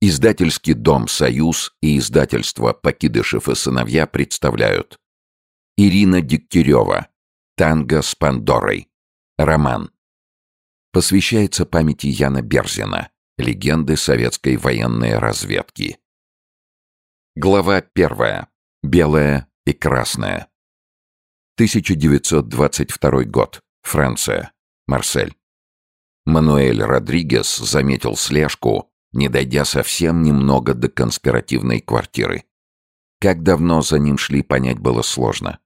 Издательский дом «Союз» и издательство «Покидышев и сыновья» представляют Ирина Дегтярева «Танго с Пандорой» Роман Посвящается памяти Яна Берзина Легенды советской военной разведки Глава первая. Белая и красная 1922 год. Франция. Марсель. Мануэль Родригес заметил слежку не дойдя совсем немного до конспиративной квартиры. Как давно за ним шли, понять было сложно.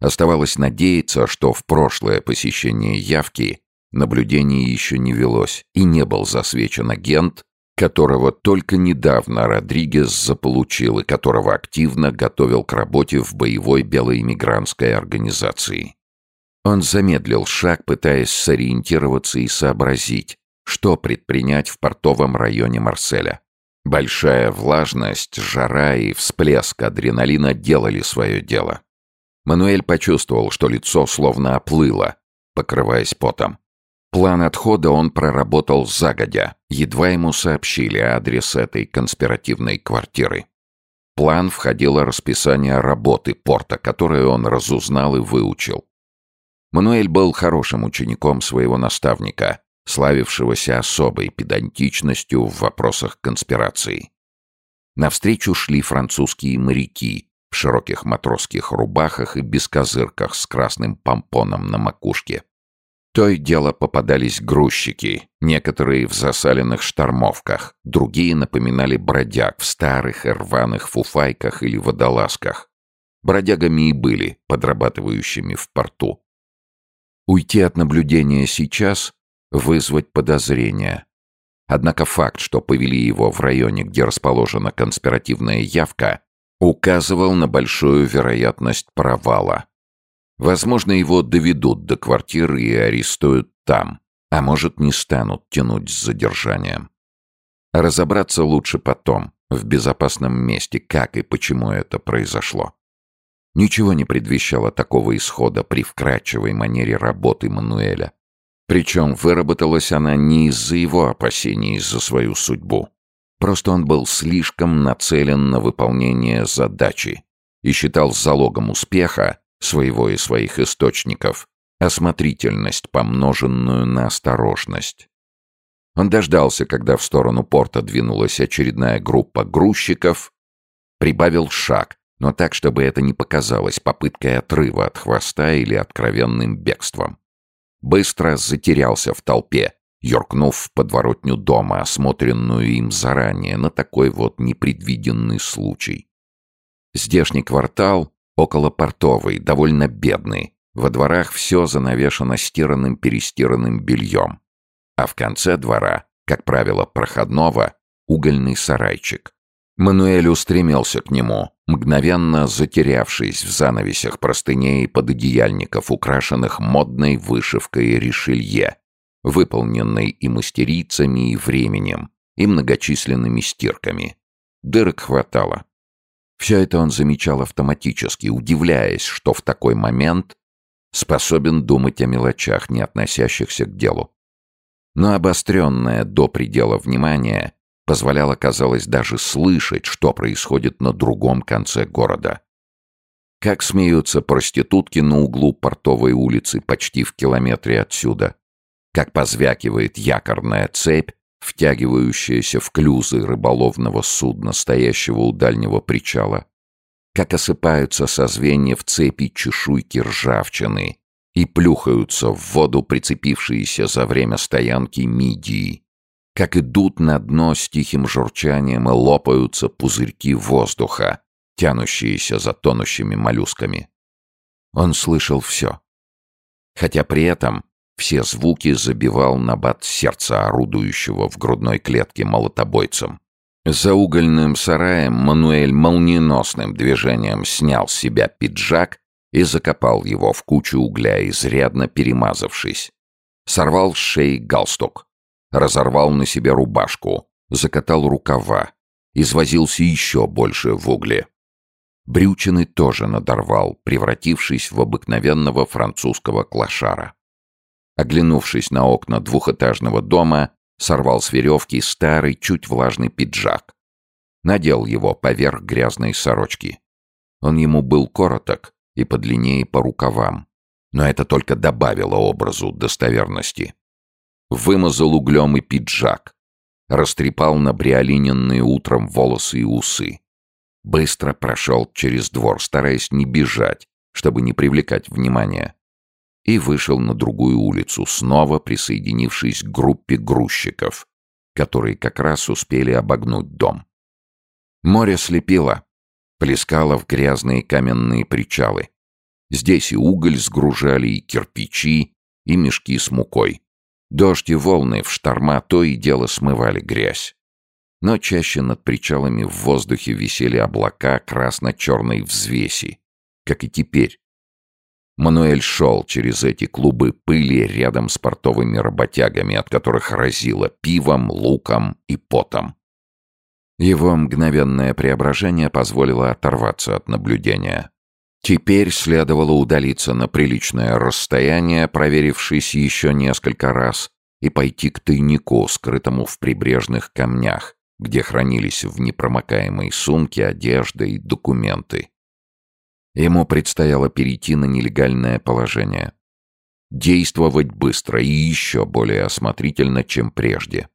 Оставалось надеяться, что в прошлое посещение явки наблюдение еще не велось и не был засвечен агент, которого только недавно Родригес заполучил и которого активно готовил к работе в боевой белоэмигрантской организации. Он замедлил шаг, пытаясь сориентироваться и сообразить, что предпринять в портовом районе Марселя. Большая влажность, жара и всплеск адреналина делали свое дело. Мануэль почувствовал, что лицо словно оплыло, покрываясь потом. План отхода он проработал загодя, едва ему сообщили адрес этой конспиративной квартиры. план входило расписание работы порта, которое он разузнал и выучил. Мануэль был хорошим учеником своего наставника, славившегося особой педантичностью в вопросах конспирации. Навстречу шли французские моряки в широких матросских рубахах и бескозырках с красным помпоном на макушке. То и дело попадались грузчики, некоторые в засаленных штормовках, другие напоминали бродяг в старых и рваных фуфайках или водолазках. Бродягами и были, подрабатывающими в порту. Уйти от наблюдения сейчас вызвать подозрения. Однако факт, что повели его в районе, где расположена конспиративная явка, указывал на большую вероятность провала. Возможно, его доведут до квартиры и арестуют там, а может, не станут тянуть с задержанием. Разобраться лучше потом, в безопасном месте, как и почему это произошло. Ничего не предвещало такого исхода при вкрадчивой манере работы Мануэля. Причем выработалась она не из-за его опасений за свою судьбу. Просто он был слишком нацелен на выполнение задачи и считал залогом успеха своего и своих источников осмотрительность, помноженную на осторожность. Он дождался, когда в сторону порта двинулась очередная группа грузчиков, прибавил шаг, но так, чтобы это не показалось попыткой отрыва от хвоста или откровенным бегством. Быстро затерялся в толпе, юркнув в подворотню дома, осмотренную им заранее на такой вот непредвиденный случай. Здешний квартал, около портовый, довольно бедный. Во дворах все занавешено стиранным-перестиранным бельем. А в конце двора, как правило, проходного, угольный сарайчик. Мануэль устремился к нему, мгновенно затерявшись в занавесях простыней и пододеяльников, украшенных модной вышивкой решелье, выполненной и мастерицами, и временем, и многочисленными стирками. Дырок хватало. Все это он замечал автоматически, удивляясь, что в такой момент способен думать о мелочах, не относящихся к делу. Но обостренное до предела внимание позволяло, казалось, даже слышать, что происходит на другом конце города. Как смеются проститутки на углу портовой улицы почти в километре отсюда. Как позвякивает якорная цепь, втягивающаяся в клюзы рыболовного судна, стоящего у дальнего причала. Как осыпаются со звеньев цепи чешуйки ржавчины и плюхаются в воду прицепившиеся за время стоянки мидии как идут на дно с тихим журчанием и лопаются пузырьки воздуха, тянущиеся за тонущими моллюсками. Он слышал все. Хотя при этом все звуки забивал набат сердца, орудующего в грудной клетке молотобойцем. За угольным сараем Мануэль молниеносным движением снял с себя пиджак и закопал его в кучу угля, изрядно перемазавшись. Сорвал с шеи галстук разорвал на себе рубашку, закатал рукава, извозился еще больше в угле. Брючины тоже надорвал, превратившись в обыкновенного французского клошара. Оглянувшись на окна двухэтажного дома, сорвал с веревки старый, чуть влажный пиджак. Надел его поверх грязной сорочки. Он ему был короток и подлиннее по рукавам, но это только добавило образу достоверности. Вымазал углем и пиджак, растрепал набриолиненные утром волосы и усы. Быстро прошел через двор, стараясь не бежать, чтобы не привлекать внимания. И вышел на другую улицу, снова присоединившись к группе грузчиков, которые как раз успели обогнуть дом. Море слепило, плескало в грязные каменные причалы. Здесь и уголь сгружали, и кирпичи, и мешки с мукой. Дождь и волны в шторма то и дело смывали грязь. Но чаще над причалами в воздухе висели облака красно-черной взвеси, как и теперь. Мануэль шел через эти клубы пыли рядом с портовыми работягами, от которых разило пивом, луком и потом. Его мгновенное преображение позволило оторваться от наблюдения. Теперь следовало удалиться на приличное расстояние, проверившись еще несколько раз, и пойти к тайнику, скрытому в прибрежных камнях, где хранились в непромокаемой сумке одежда и документы. Ему предстояло перейти на нелегальное положение. Действовать быстро и еще более осмотрительно, чем прежде.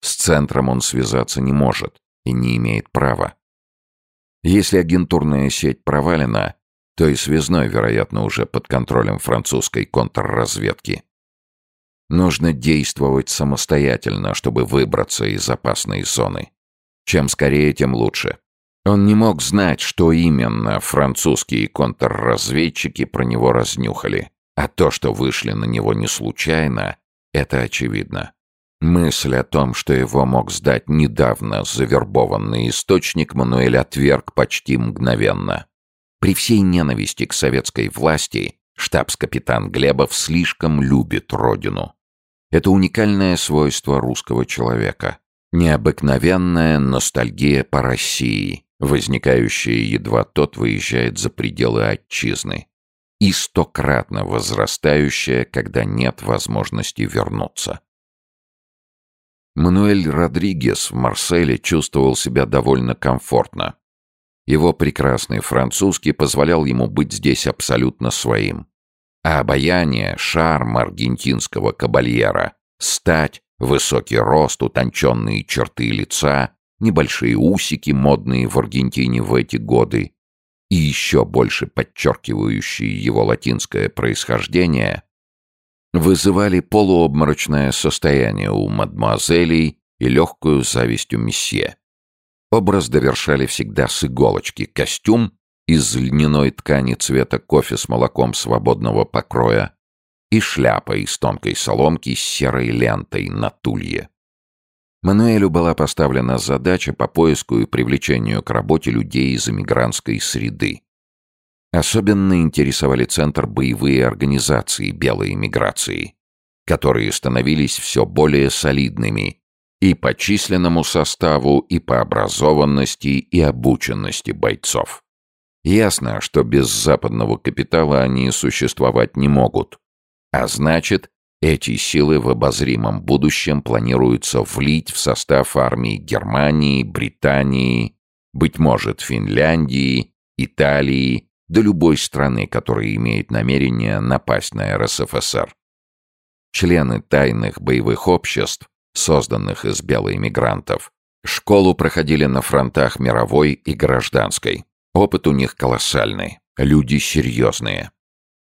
С центром он связаться не может и не имеет права. Если агентурная сеть провалена, то и связной, вероятно, уже под контролем французской контрразведки. Нужно действовать самостоятельно, чтобы выбраться из опасной зоны. Чем скорее, тем лучше. Он не мог знать, что именно французские контрразведчики про него разнюхали. А то, что вышли на него не случайно, это очевидно. Мысль о том, что его мог сдать недавно завербованный источник, Мануэль отверг почти мгновенно. При всей ненависти к советской власти штабс-капитан Глебов слишком любит родину. Это уникальное свойство русского человека. Необыкновенная ностальгия по России, возникающая едва тот выезжает за пределы отчизны. И стократно возрастающая, когда нет возможности вернуться. Мануэль Родригес в Марселе чувствовал себя довольно комфортно. Его прекрасный французский позволял ему быть здесь абсолютно своим. А обаяние, шарм аргентинского кабальера, стать, высокий рост, утонченные черты лица, небольшие усики, модные в Аргентине в эти годы, и еще больше подчеркивающие его латинское происхождение, вызывали полуобморочное состояние у мадемуазелей и легкую зависть у месье. Образ довершали всегда с иголочки костюм из льняной ткани цвета кофе с молоком свободного покроя и шляпа из тонкой соломки с серой лентой на тулье. Мануэлю была поставлена задача по поиску и привлечению к работе людей из эмигрантской среды. Особенно интересовали Центр боевые организации белой эмиграции, которые становились все более солидными и по численному составу, и по образованности, и обученности бойцов. Ясно, что без западного капитала они существовать не могут. А значит, эти силы в обозримом будущем планируется влить в состав армии Германии, Британии, быть может, Финляндии, Италии, до любой страны, которая имеет намерение напасть на РСФСР. Члены тайных боевых обществ, созданных из белоэмигрантов, школу проходили на фронтах мировой и гражданской. Опыт у них колоссальный, люди серьезные.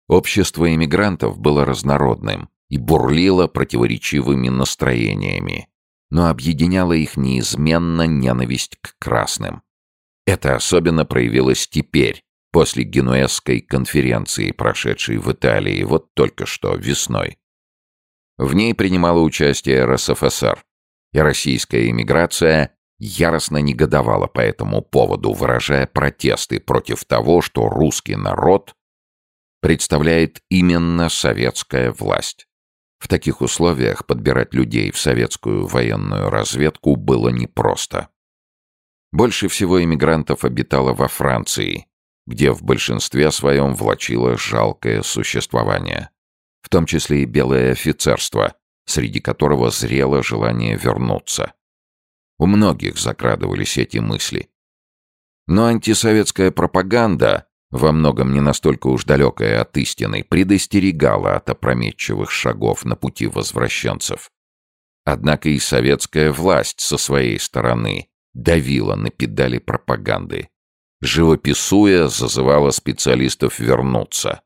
Общество эмигрантов было разнородным и бурлило противоречивыми настроениями, но объединяла их неизменно ненависть к красным. Это особенно проявилось теперь, после Генуэзской конференции, прошедшей в Италии вот только что весной. В ней принимала участие РСФСР, и российская эмиграция яростно негодовала по этому поводу, выражая протесты против того, что русский народ представляет именно советская власть. В таких условиях подбирать людей в советскую военную разведку было непросто. Больше всего эмигрантов обитало во Франции, где в большинстве своем влачило жалкое существование. В том числе и белое офицерство, среди которого зрело желание вернуться. У многих закрадывались эти мысли. Но антисоветская пропаганда, во многом не настолько уж далекая от истины, предостерегала от опрометчивых шагов на пути возвращенцев. Однако и советская власть со своей стороны давила на педали пропаганды. Живописуя, зазывала специалистов вернуться,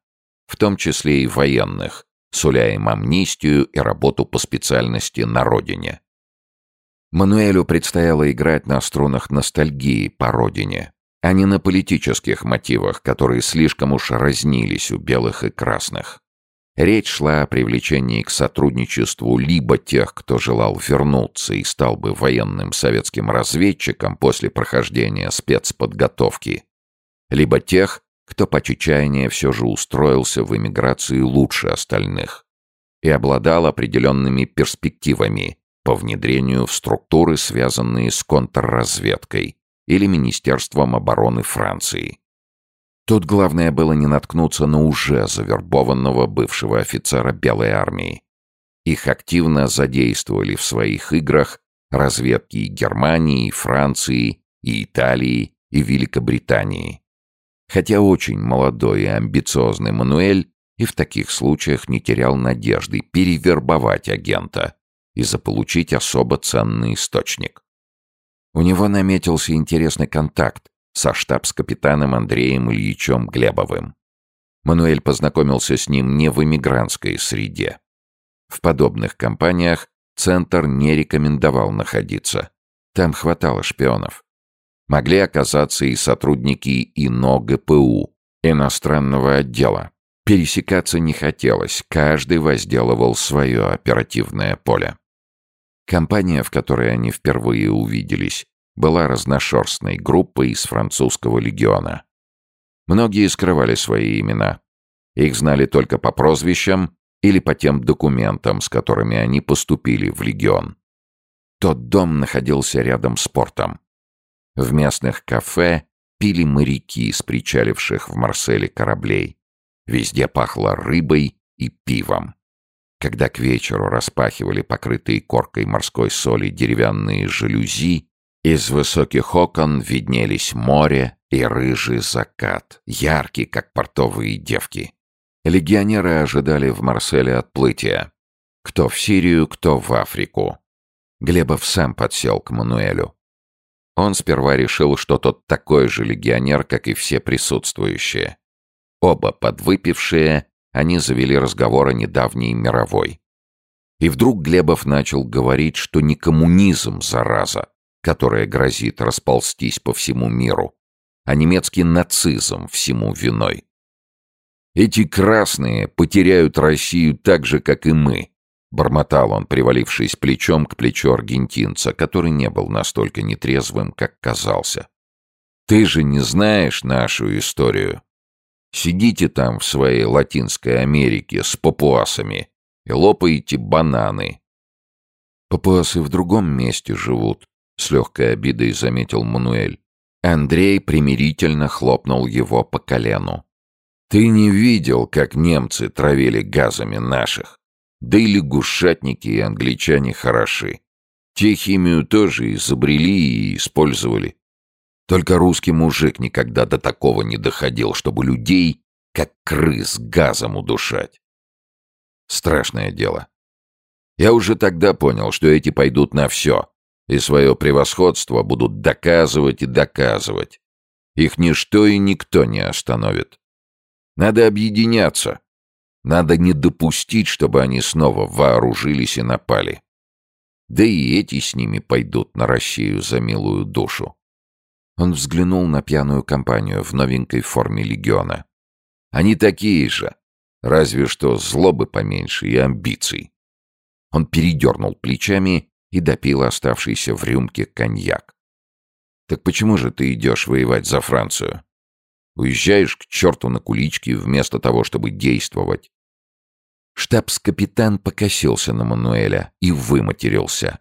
в том числе и военных, суля им амнистию и работу по специальности на родине. Мануэлю предстояло играть на струнах ностальгии по родине, а не на политических мотивах, которые слишком уж разнились у белых и красных. Речь шла о привлечении к сотрудничеству либо тех, кто желал вернуться и стал бы военным советским разведчиком после прохождения спецподготовки, либо тех, кто по чечаянию все же устроился в эмиграции лучше остальных и обладал определенными перспективами по внедрению в структуры, связанные с контрразведкой или Министерством обороны Франции. Тут главное было не наткнуться на уже завербованного бывшего офицера Белой армии. Их активно задействовали в своих играх разведки Германии, Франции, и Италии, и Великобритании. Хотя очень молодой и амбициозный Мануэль и в таких случаях не терял надежды перевербовать агента и заполучить особо ценный источник. У него наметился интересный контакт со штабс-капитаном Андреем Ильичем Глебовым. Мануэль познакомился с ним не в эмигрантской среде. В подобных компаниях Центр не рекомендовал находиться. Там хватало шпионов. Могли оказаться и сотрудники ИНО ГПУ, иностранного отдела. Пересекаться не хотелось, каждый возделывал свое оперативное поле. Компания, в которой они впервые увиделись, была разношерстной группой из французского легиона. Многие скрывали свои имена. Их знали только по прозвищам или по тем документам, с которыми они поступили в легион. Тот дом находился рядом с портом. В местных кафе пили моряки с причаливших в Марселе кораблей. Везде пахло рыбой и пивом. Когда к вечеру распахивали покрытые коркой морской соли деревянные жалюзи, из высоких окон виднелись море и рыжий закат, яркий, как портовые девки. Легионеры ожидали в Марселе отплытия. Кто в Сирию, кто в Африку. Глебов сам подсел к Мануэлю. Он сперва решил, что тот такой же легионер, как и все присутствующие. Оба подвыпившие, они завели разговор о недавней мировой. И вдруг Глебов начал говорить, что не коммунизм, зараза, которая грозит расползтись по всему миру, а немецкий нацизм всему виной. «Эти красные потеряют Россию так же, как и мы», — бормотал он, привалившись плечом к плечу аргентинца, который не был настолько нетрезвым, как казался. «Ты же не знаешь нашу историю. Сидите там в своей Латинской Америке с папуасами и лопаете бананы». «Папуасы в другом месте живут», — с легкой обидой заметил Мануэль. Андрей примирительно хлопнул его по колену. «Ты не видел, как немцы травили газами наших? Да и лягушатники и англичане хороши. Те химию тоже изобрели и использовали. Только русский мужик никогда до такого не доходил, чтобы людей, как крыс, газом удушать. Страшное дело. Я уже тогда понял, что эти пойдут на все, и свое превосходство будут доказывать и доказывать. Их ничто и никто не остановит. Надо объединяться. Надо не допустить, чтобы они снова вооружились и напали. Да и эти с ними пойдут на Россию за милую душу. Он взглянул на пьяную компанию в новенькой форме легиона. Они такие же, разве что злобы поменьше и амбиций. Он передернул плечами и допил оставшийся в рюмке коньяк. «Так почему же ты идешь воевать за Францию? Уезжаешь к черту на кулички вместо того, чтобы действовать?» Штабс-капитан покосился на Мануэля и выматерился.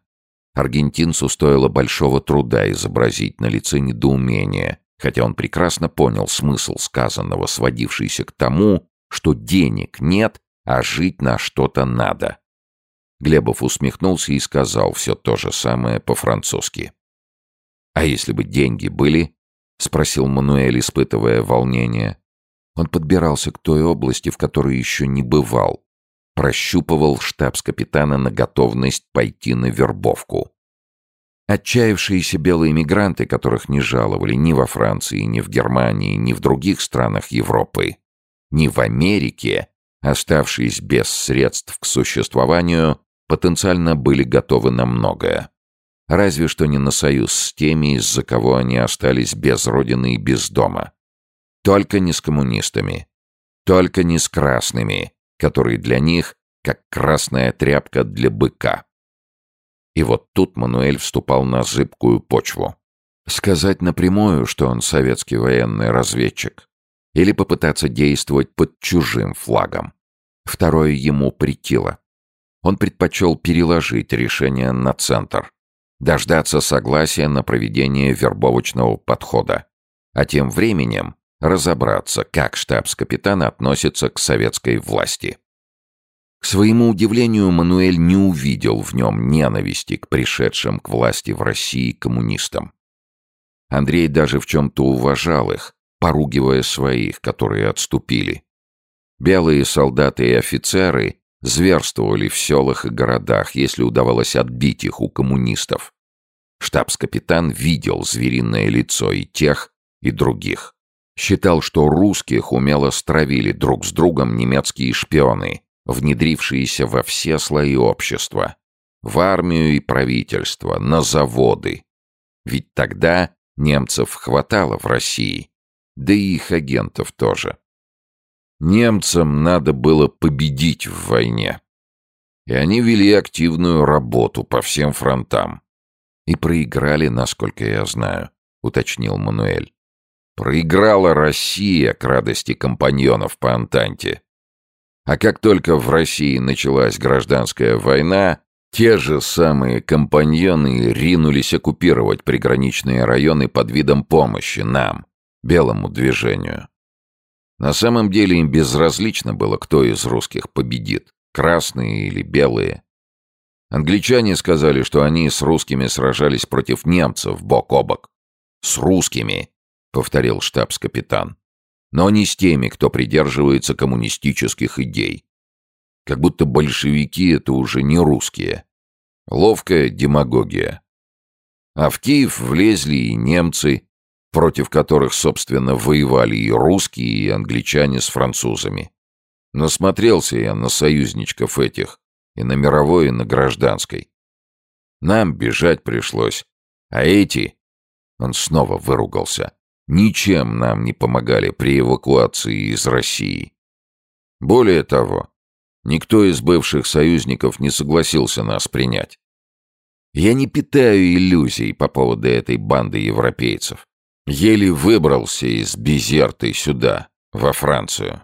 Аргентинцу стоило большого труда изобразить на лице недоумение, хотя он прекрасно понял смысл сказанного, сводившийся к тому, что денег нет, а жить на что-то надо. Глебов усмехнулся и сказал все то же самое по-французски. «А если бы деньги были?» — спросил Мануэль, испытывая волнение. Он подбирался к той области, в которой еще не бывал. Прощупывал штабс-капитана на готовность пойти на вербовку. Отчаявшиеся белые мигранты, которых не жаловали ни во Франции, ни в Германии, ни в других странах Европы, ни в Америке, оставшись без средств к существованию, потенциально были готовы на многое. Разве что не на союз с теми, из-за кого они остались без родины и без дома. Только не с коммунистами. Только не с красными, которые для них как красная тряпка для быка. И вот тут Мануэль вступал на зыбкую почву. Сказать напрямую, что он советский военный разведчик, или попытаться действовать под чужим флагом. Второе ему притило. Он предпочел переложить решение на центр, дождаться согласия на проведение вербовочного подхода, а тем временем разобраться, как штабс-капитан относится к советской власти. К своему удивлению, Мануэль не увидел в нем ненависти к пришедшим к власти в России коммунистам. Андрей даже в чем-то уважал их, поругивая своих, которые отступили. Белые солдаты и офицеры зверствовали в селах и городах, если удавалось отбить их у коммунистов. Штабс-капитан видел звериное лицо и тех, и других. Считал, что русских умело стравили друг с другом немецкие шпионы, внедрившиеся во все слои общества. В армию и правительство, на заводы. Ведь тогда немцев хватало в России, да и их агентов тоже. Немцам надо было победить в войне. И они вели активную работу по всем фронтам. И проиграли, насколько я знаю, уточнил Мануэль. Проиграла Россия к радости компаньонов по Антанте. А как только в России началась гражданская война, те же самые компаньоны ринулись оккупировать приграничные районы под видом помощи нам, белому движению. На самом деле им безразлично было, кто из русских победит, красные или белые. Англичане сказали, что они с русскими сражались против немцев бок о бок. «С русскими», — повторил штабс-капитан но не с теми, кто придерживается коммунистических идей. Как будто большевики — это уже не русские. Ловкая демагогия. А в Киев влезли и немцы, против которых, собственно, воевали и русские, и англичане с французами. Насмотрелся я на союзничков этих, и на мировой, и на гражданской. Нам бежать пришлось, а эти... Он снова выругался ничем нам не помогали при эвакуации из России. Более того, никто из бывших союзников не согласился нас принять. Я не питаю иллюзий по поводу этой банды европейцев. Еле выбрался из Безерты сюда, во Францию.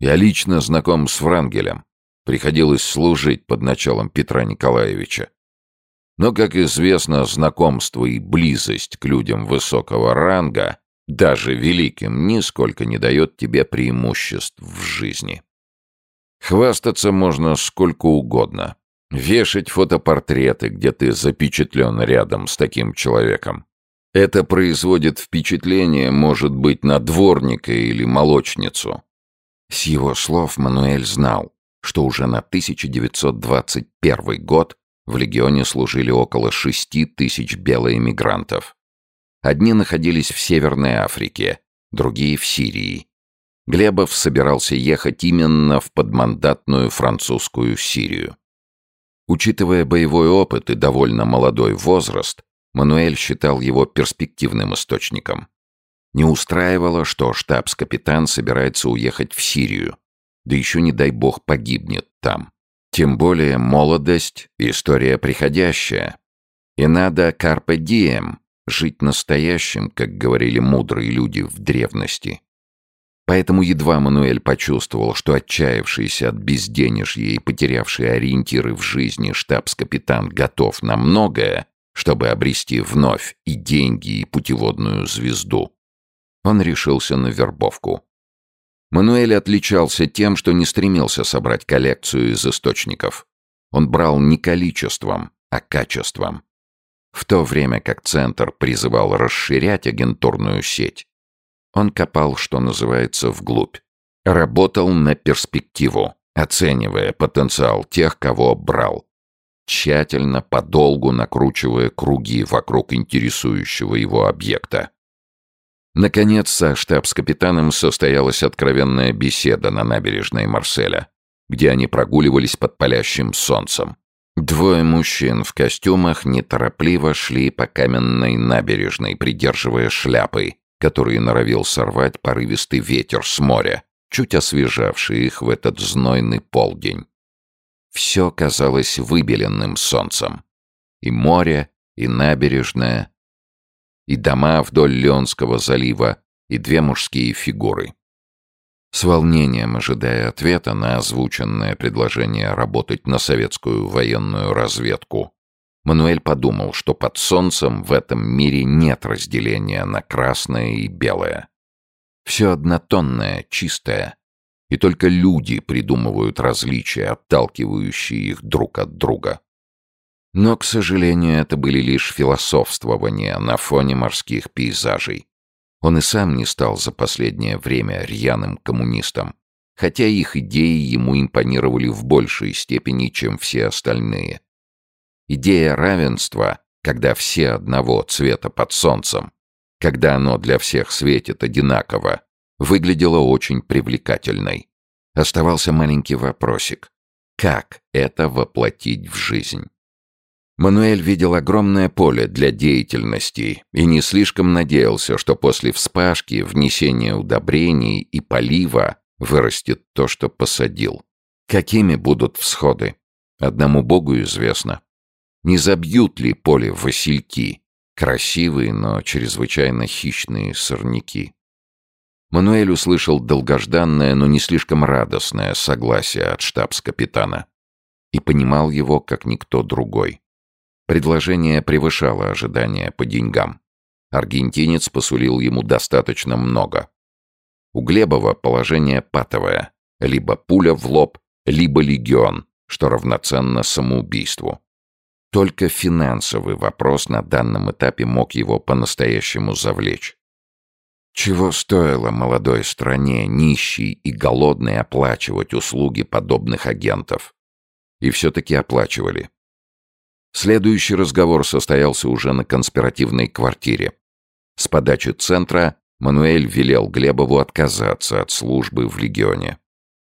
Я лично знаком с Врангелем. Приходилось служить под началом Петра Николаевича. Но, как известно, знакомство и близость к людям высокого ранга даже великим, нисколько не дает тебе преимуществ в жизни. Хвастаться можно сколько угодно. Вешать фотопортреты, где ты запечатлен рядом с таким человеком. Это производит впечатление, может быть, на дворника или молочницу. С его слов Мануэль знал, что уже на 1921 год в легионе служили около шести тысяч белоэмигрантов. Одни находились в Северной Африке, другие в Сирии. Глебов собирался ехать именно в подмандатную французскую Сирию. Учитывая боевой опыт и довольно молодой возраст, Мануэль считал его перспективным источником. Не устраивало, что штабс-капитан собирается уехать в Сирию, да еще, не дай бог, погибнет там. Тем более молодость — история приходящая. И надо карпе дием, жить настоящим, как говорили мудрые люди в древности. Поэтому едва Мануэль почувствовал, что отчаявшийся от безденежья и потерявший ориентиры в жизни штабс-капитан готов на многое, чтобы обрести вновь и деньги, и путеводную звезду, он решился на вербовку. Мануэль отличался тем, что не стремился собрать коллекцию из источников. Он брал не количеством, а качеством. В то время как Центр призывал расширять агентурную сеть, он копал, что называется, вглубь. Работал на перспективу, оценивая потенциал тех, кого брал. Тщательно, подолгу накручивая круги вокруг интересующего его объекта. Наконец, со штабс-капитаном состоялась откровенная беседа на набережной Марселя, где они прогуливались под палящим солнцем. Двое мужчин в костюмах неторопливо шли по каменной набережной, придерживая шляпы, которые норовил сорвать порывистый ветер с моря, чуть освежавший их в этот знойный полдень. Все казалось выбеленным солнцем. И море, и набережная, и дома вдоль Леонского залива, и две мужские фигуры. С волнением ожидая ответа на озвученное предложение работать на советскую военную разведку, Мануэль подумал, что под солнцем в этом мире нет разделения на красное и белое. Все однотонное, чистое, и только люди придумывают различия, отталкивающие их друг от друга. Но, к сожалению, это были лишь философствования на фоне морских пейзажей. Он и сам не стал за последнее время рьяным коммунистом, хотя их идеи ему импонировали в большей степени, чем все остальные. Идея равенства, когда все одного цвета под солнцем, когда оно для всех светит одинаково, выглядела очень привлекательной. Оставался маленький вопросик. Как это воплотить в жизнь? Мануэль видел огромное поле для деятельности и не слишком надеялся, что после вспашки, внесения удобрений и полива вырастет то, что посадил. Какими будут всходы? Одному Богу известно. Не забьют ли поле васильки, красивые, но чрезвычайно хищные сорняки? Мануэль услышал долгожданное, но не слишком радостное согласие от штабс-капитана и понимал его, как никто другой. Предложение превышало ожидания по деньгам. Аргентинец посулил ему достаточно много. У Глебова положение патовое. Либо пуля в лоб, либо легион, что равноценно самоубийству. Только финансовый вопрос на данном этапе мог его по-настоящему завлечь. Чего стоило молодой стране, нищей и голодной, оплачивать услуги подобных агентов? И все-таки оплачивали. Следующий разговор состоялся уже на конспиративной квартире. С подачи центра Мануэль велел Глебову отказаться от службы в Легионе.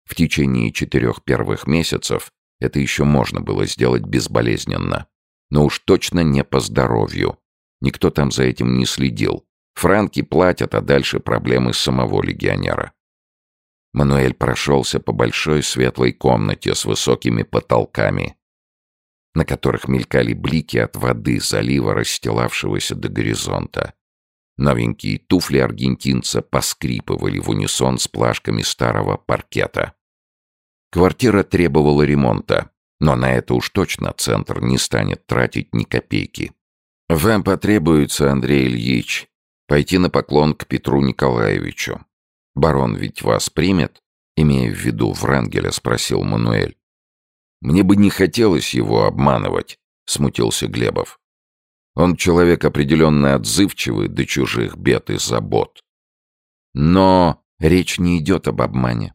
В течение четырех первых месяцев это еще можно было сделать безболезненно. Но уж точно не по здоровью. Никто там за этим не следил. Франки платят, а дальше проблемы самого легионера. Мануэль прошелся по большой светлой комнате с высокими потолками, на которых мелькали блики от воды залива, расстилавшегося до горизонта. Новенькие туфли аргентинца поскрипывали в унисон с плашками старого паркета. Квартира требовала ремонта, но на это уж точно центр не станет тратить ни копейки. «Вам потребуется, Андрей Ильич, Пойти на поклон к Петру Николаевичу. Барон ведь вас примет? Имея в виду Врангеля, спросил Мануэль. Мне бы не хотелось его обманывать, смутился Глебов. Он человек определенно отзывчивый до чужих бед и забот. Но речь не идет об обмане.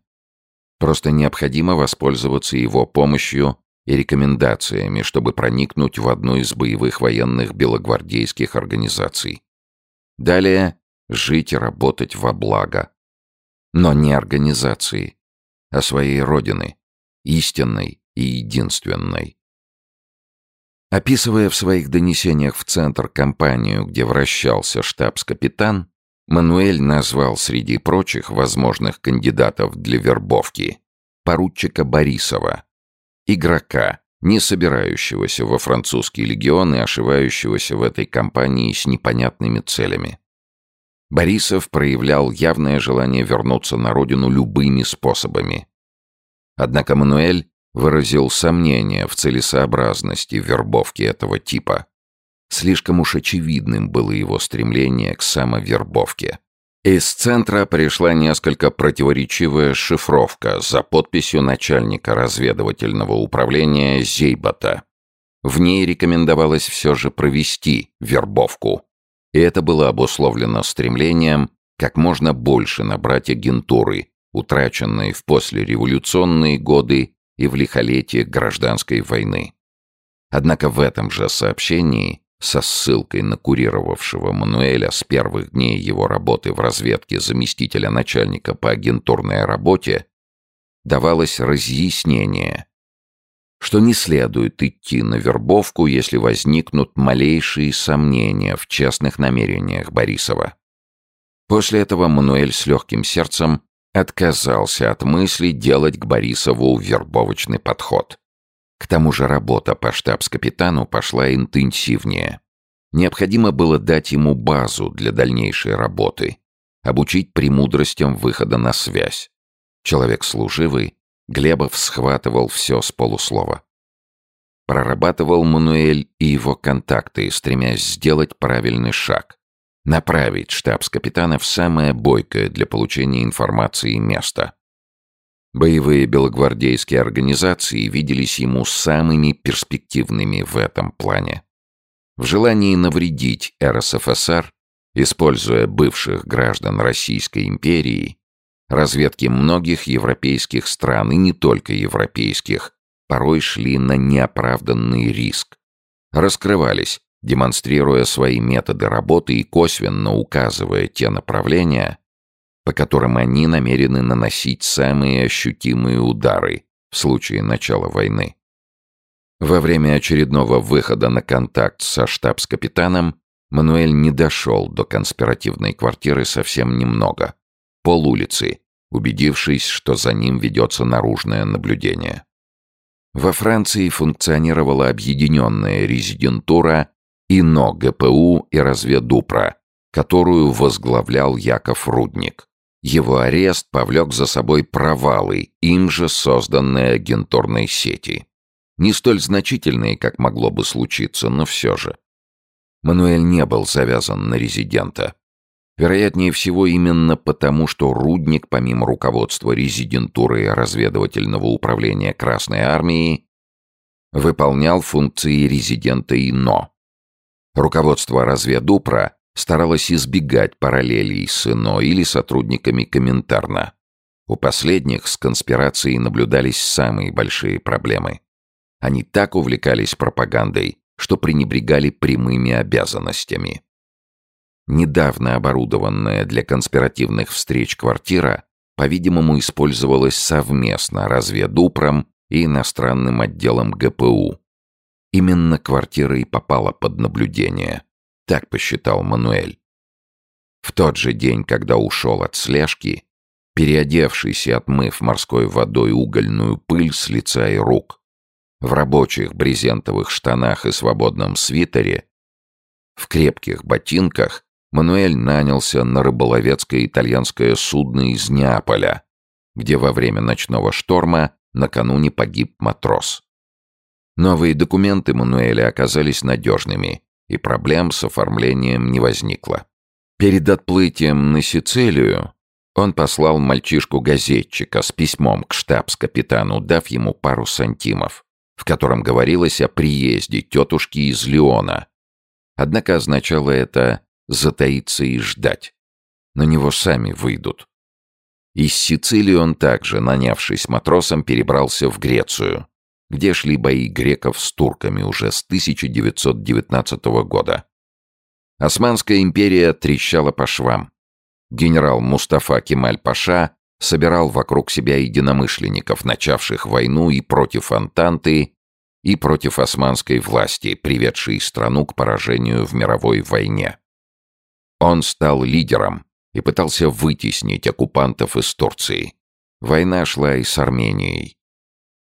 Просто необходимо воспользоваться его помощью и рекомендациями, чтобы проникнуть в одну из боевых военных белогвардейских организаций. Далее жить и работать во благо. Но не организации, а своей родины, истинной и единственной. Описывая в своих донесениях в центр компанию, где вращался штабс-капитан, Мануэль назвал среди прочих возможных кандидатов для вербовки поручика Борисова, игрока, не собирающегося во французский легион и ошивающегося в этой компании с непонятными целями. Борисов проявлял явное желание вернуться на родину любыми способами. Однако Мануэль выразил сомнение в целесообразности вербовки этого типа. Слишком уж очевидным было его стремление к самовербовке. Из центра пришла несколько противоречивая шифровка за подписью начальника разведывательного управления Зейбата. В ней рекомендовалось все же провести вербовку. И это было обусловлено стремлением как можно больше набрать агентуры, утраченные в послереволюционные годы и в лихолетие гражданской войны. Однако в этом же сообщении со ссылкой на курировавшего Мануэля с первых дней его работы в разведке заместителя начальника по агентурной работе давалось разъяснение, что не следует идти на вербовку, если возникнут малейшие сомнения в честных намерениях Борисова. После этого Мануэль с легким сердцем отказался от мысли делать к Борисову вербовочный подход. К тому же работа по штабс-капитану пошла интенсивнее. Необходимо было дать ему базу для дальнейшей работы, обучить премудростям выхода на связь. Человек служивый, Глебов схватывал все с полуслова. Прорабатывал Мануэль и его контакты, стремясь сделать правильный шаг. Направить штабс-капитана в самое бойкое для получения информации место. Боевые белогвардейские организации виделись ему самыми перспективными в этом плане. В желании навредить РСФСР, используя бывших граждан Российской империи, разведки многих европейских стран и не только европейских порой шли на неоправданный риск. Раскрывались, демонстрируя свои методы работы и косвенно указывая те направления, по которым они намерены наносить самые ощутимые удары в случае начала войны. Во время очередного выхода на контакт со штабс-капитаном Мануэль не дошел до конспиративной квартиры совсем немного. Пол улицы, убедившись, что за ним ведется наружное наблюдение. Во Франции функционировала объединенная резидентура ИНО ГПУ и разведупра, которую возглавлял Яков Рудник. Его арест повлек за собой провалы им же созданной агентурной сети. Не столь значительные, как могло бы случиться, но все же. Мануэль не был завязан на резидента. Вероятнее всего именно потому, что Рудник, помимо руководства резидентуры разведывательного управления Красной Армии, выполнял функции резидента ИНО. Руководство разведупра старалось избегать параллелей с ИНО или сотрудниками Коминтерна. У последних с конспирацией наблюдались самые большие проблемы. Они так увлекались пропагандой, что пренебрегали прямыми обязанностями. Недавно оборудованная для конспиративных встреч квартира, по-видимому, использовалась совместно разведупром и иностранным отделом ГПУ. Именно квартира и попала под наблюдение. Так посчитал Мануэль. В тот же день, когда ушел от слежки, переодевшись и отмыв морской водой угольную пыль с лица и рук, в рабочих брезентовых штанах и свободном свитере, в крепких ботинках, Мануэль нанялся на рыболовецкое итальянское судно из Неаполя, где во время ночного шторма накануне погиб матрос. Новые документы Мануэля оказались надежными, и проблем с оформлением не возникло. Перед отплытием на Сицилию он послал мальчишку-газетчика с письмом к штабс-капитану, дав ему пару сантимов в котором говорилось о приезде тетушки из Леона. Однако означало это затаиться и ждать. На него сами выйдут. Из Сицилии он также, нанявшись матросом, перебрался в Грецию, где шли бои греков с турками уже с 1919 года. Османская империя трещала по швам. Генерал Мустафа Кемаль-Паша собирал вокруг себя единомышленников, начавших войну и против Антанты, и против османской власти, приведшей страну к поражению в мировой войне. Он стал лидером и пытался вытеснить оккупантов из Турции. Война шла и с Арменией.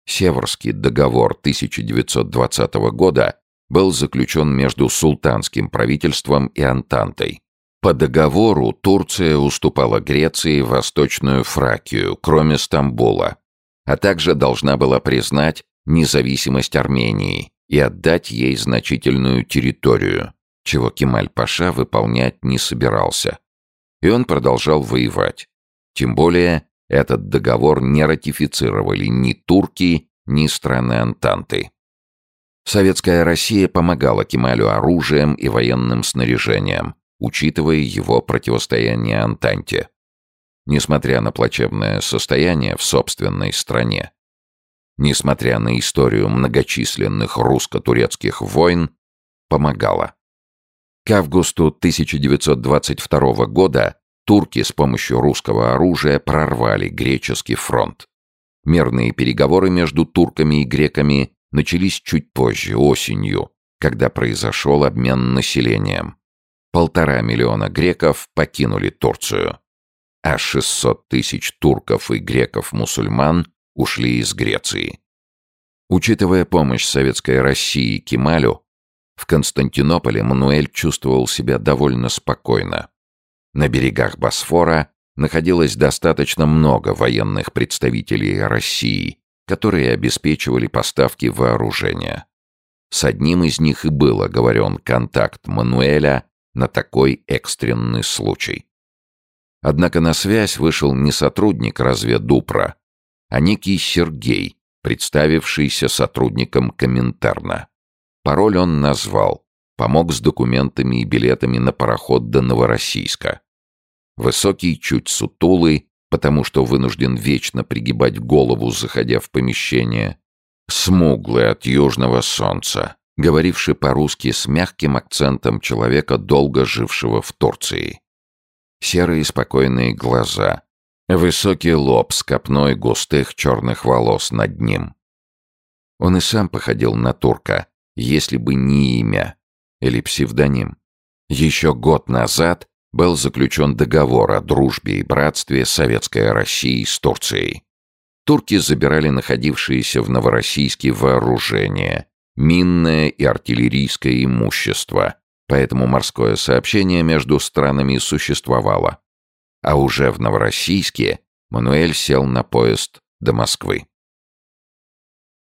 Северский договор 1920 года был заключен между султанским правительством и Антантой. По договору Турция уступала Греции Восточную Фракию, кроме Стамбула, а также должна была признать независимость Армении и отдать ей значительную территорию, чего Кемаль-Паша выполнять не собирался. и он продолжал воевать. Тем более, этот договор не ратифицировали ни турки, ни страны Антанты. Советская Россия помогала Кемалю оружием и военным снаряжением, учитывая его противостояние Антанте. Несмотря на плачевное состояние в собственной стране, несмотря на историю многочисленных русско-турецких войн, помогала. К августу 1922 года турки с помощью русского оружия прорвали греческий фронт. Мирные переговоры между турками и греками начались чуть позже, осенью, когда произошел обмен населением. Полтора миллиона греков покинули Турцию, а 600 тысяч турков и греков-мусульман ушли из Греции. Учитывая помощь Советской России Кемалю, в Константинополе Мануэль чувствовал себя довольно спокойно. На берегах Босфора находилось достаточно много военных представителей России, которые обеспечивали поставки вооружения. С одним из них и был оговорен контакт Мануэля на такой экстренный случай. Однако на связь вышел не сотрудник разведупра, а некий Сергей, представившийся сотрудником Коминтерна. Пароль он назвал, помог с документами и билетами на пароход до Новороссийска. Высокий, чуть сутулый, потому что вынужден вечно пригибать голову, заходя в помещение. Смуглый от южного солнца, говоривший по-русски с мягким акцентом человека, долго жившего в Турции. Серые спокойные глаза, высокий лоб с копной густых черных волос над ним. Он и сам походил на турка, если бы не имя или псевдоним. Еще год назад был заключен договор о дружбе и братстве Советской России с Турцией. Турки забирали находившиеся в Новороссийске вооружение, минное и артиллерийское имущество, поэтому морское сообщение между странами существовало. А уже в Новороссийске Мануэль сел на поезд до Москвы.